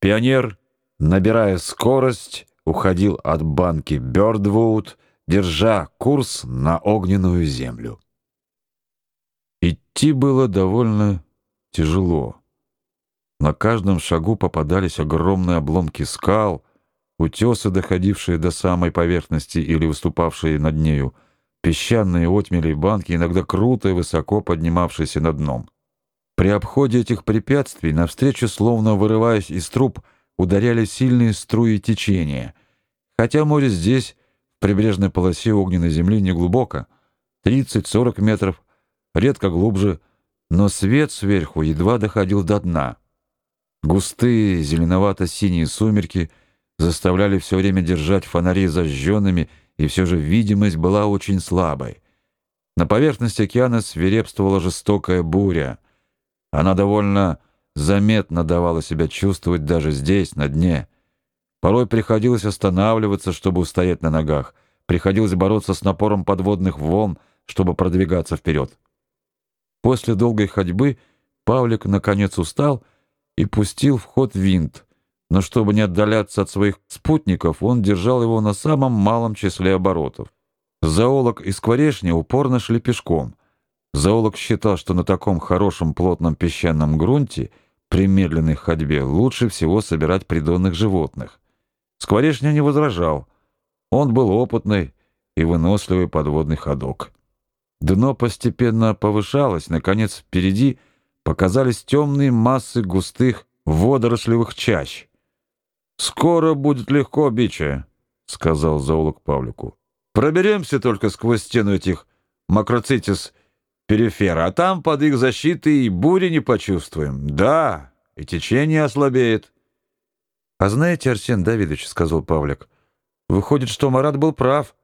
Пионер, набирая скорость, уходил от банки Бёрдвуд, держа курс на огненную землю. Идти было довольно тяжело. На каждом шагу попадались огромные обломки скал, утесы, доходившие до самой поверхности или выступавшие над нею, песчаные отмели банки, иногда круто и высоко поднимавшиеся над дном. При обходе этих препятствий навстречу, словно вырываясь из труб, ударяли сильные струи течения. Хотя море здесь, в прибрежной полосе огненной земли, не глубоко, 30-40 метров, редко глубже, но свет сверху едва доходил до дна. Густые зеленовато-синие сумерки заставляли все время держать фонари зажженными, и все же видимость была очень слабой. На поверхности океана свирепствовала жестокая буря. Она довольно заметно давала себя чувствовать даже здесь, на дне. Порой приходилось останавливаться, чтобы устоять на ногах. Приходилось бороться с напором подводных волн, чтобы продвигаться вперед. После долгой ходьбы Павлик наконец устал и пустил в ход винт, но чтобы не отдаляться от своих спутников, он держал его на самом малом числе оборотов. Зоолог и скворечня упорно шли пешком. Зоолог считал, что на таком хорошем плотном песчаном грунте при медленной ходьбе лучше всего собирать придонных животных. Скворечня не возражал. Он был опытный и выносливый подводный ходок. Дно постепенно повышалось, наконец впереди показались темные массы густых водорослевых чащ. «Скоро будет легко, бича», — сказал зоолог Павлику. «Проберемся только сквозь стену этих макроцитис перифера, а там под их защитой и бури не почувствуем. Да, и течение ослабеет». «А знаете, Арсен Давидович, — сказал Павлик, — выходит, что Марат был прав,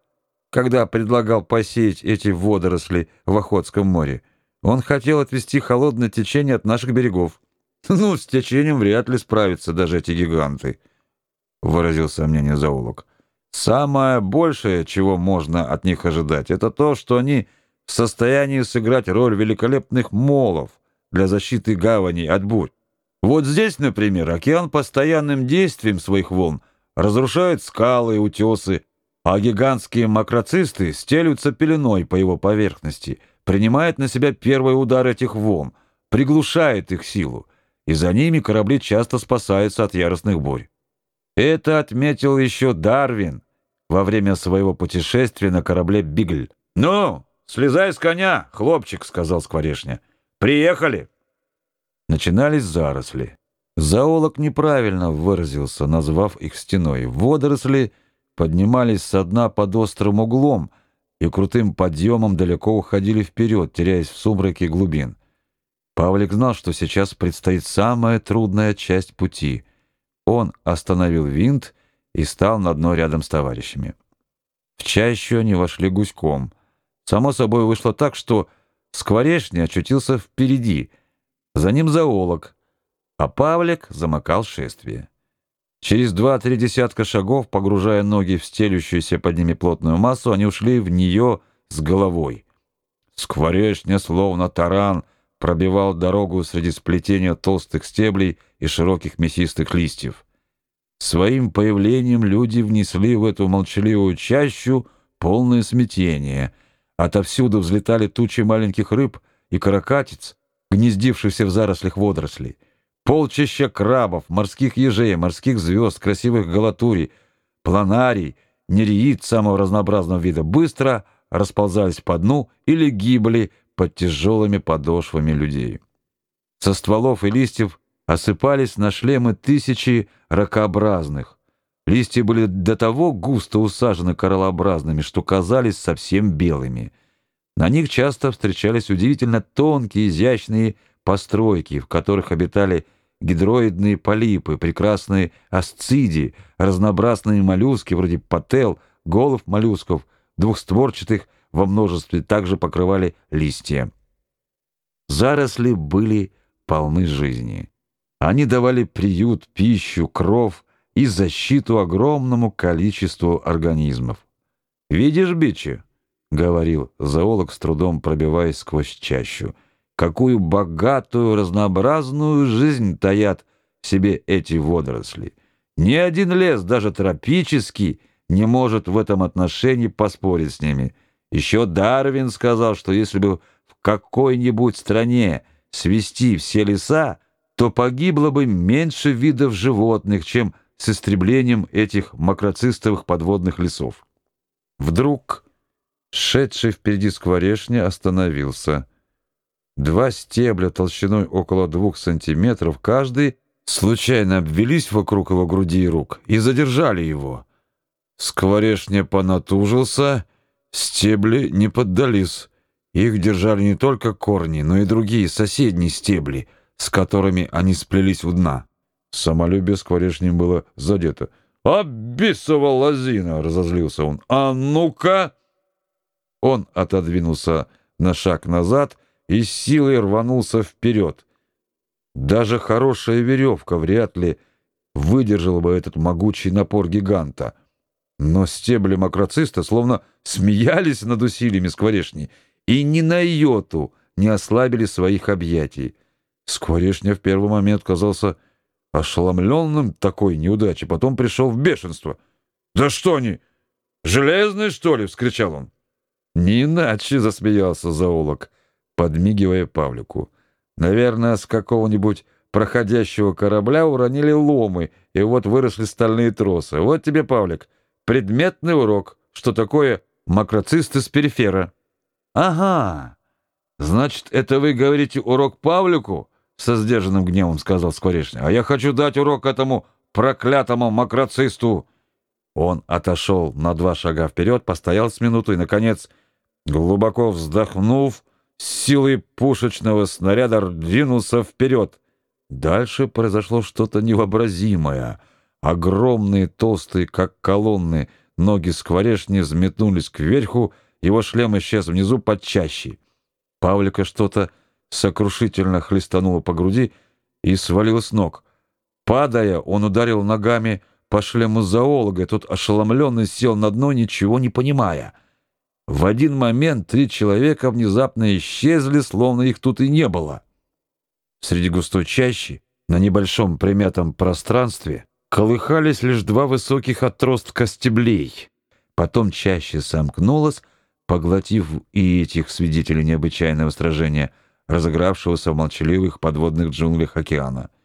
когда предлагал посеять эти водоросли в Охотском море. Он хотел отвести холодное течение от наших берегов. Ну, с течением вряд ли справятся даже эти гиганты». — выразил сомнение зоолог. «Самое большее, чего можно от них ожидать, это то, что они в состоянии сыграть роль великолепных молов для защиты гавани от бурь. Вот здесь, например, океан постоянным действием своих волн разрушает скалы и утесы, а гигантские макроцисты стелются пеленой по его поверхности, принимает на себя первый удар этих волн, приглушает их силу, и за ними корабли часто спасаются от яростных бурь. Это отметил еще Дарвин во время своего путешествия на корабле «Бигль». «Ну, слезай с коня, хлопчик», — сказал Скворешня. «Приехали». Начинались заросли. Зоолог неправильно выразился, назвав их стеной. Водоросли поднимались со дна под острым углом и крутым подъемом далеко уходили вперед, теряясь в сумраке глубин. Павлик знал, что сейчас предстоит самая трудная часть пути — он остановил винт и стал на дно рядом с товарищами. В чащу они вошли гуськом. Само собой вышло так, что Скворечный очутился впереди, за ним зоолог, а Павлик замыкал шествие. Через два-три десятка шагов, погружая ноги в стелющуюся под ними плотную массу, они ушли в нее с головой. Скворечня, словно таран, пробивал дорогу среди сплетения толстых стеблей и широких мясистых листьев. Своим появлением люди внесли в эту молчаливую чащу полное смятение. Отовсюду взлетали тучи маленьких рыб и каракатиц, гнездившихся в зарослях водорослей. Полчища крабов, морских ежей, морских звезд, красивых галатурий, планарий, нереид самого разнообразного вида быстро расползались по дну или гибли под тяжелыми подошвами людей. Со стволов и листьев осыпались на шлемы тысячи ракообразных. Листья были до того густо усажены кораллообразными, что казались совсем белыми. На них часто встречались удивительно тонкие, изящные постройки, в которых обитали гидроидные полипы, прекрасные асцидии, разнообразные моллюски вроде пател, голов моллюсков, двухстворчатых во множестве также покрывали листья. Заросли были полны жизни. Они давали приют, пищу, кров и защиту огромному количеству организмов. «Видишь, Бичи?» — говорил зоолог, с трудом пробиваясь сквозь чащу. «Какую богатую, разнообразную жизнь таят себе эти водоросли. Ни один лес, даже тропический, не может в этом отношении поспорить с ними. Еще Дарвин сказал, что если бы в какой-нибудь стране свести все леса, то погибло бы меньше видов животных, чем с истреблением этих макроцистовых подводных лесов. Вдруг шедший впереди скворечня остановился. Два стебля толщиной около двух сантиметров каждый случайно обвелись вокруг его груди и рук и задержали его. Скворечня понатужился, стебли не поддались. Их держали не только корни, но и другие соседние стебли, с которыми они сплелись в дна. Самолюбие скворечни было задето. «А бисова лозина!» — разозлился он. «А ну-ка!» Он отодвинулся на шаг назад и силой рванулся вперед. Даже хорошая веревка вряд ли выдержала бы этот могучий напор гиганта. Но стебли макроциста словно смеялись над усилиями скворечни и ни на йоту не ослабили своих объятий. Скворечня в первый момент казался ошеломленным такой неудачей, потом пришел в бешенство. «Да что они, железные, что ли?» — вскричал он. «Не иначе», — засмеялся зоолог, подмигивая Павлику. «Наверное, с какого-нибудь проходящего корабля уронили ломы, и вот выросли стальные тросы. Вот тебе, Павлик, предметный урок, что такое макроцисты с перифера». «Ага, значит, это вы говорите урок Павлику?» Со сдержанным гневом сказал Скворечный. «А я хочу дать урок этому проклятому макроцисту!» Он отошел на два шага вперед, постоял с минуту и, наконец, глубоко вздохнув, с силой пушечного снаряда двинулся вперед. Дальше произошло что-то невообразимое. Огромные, толстые, как колонны, ноги скворечни взметнулись кверху, его шлем исчез внизу под чащей. Павлика что-то сокрушительно хлестануло по груди и свалил с ног. Падая, он ударил ногами по шлему зоолога, тот ошеломленно сел на дно, ничего не понимая. В один момент три человека внезапно исчезли, словно их тут и не было. Среди густой чащи, на небольшом примятом пространстве, колыхались лишь два высоких отростка стеблей. Потом чаще сомкнулась, поглотив и этих свидетелей необычайного сражения, разыгравшегося в молчаливых подводных джунглях океана —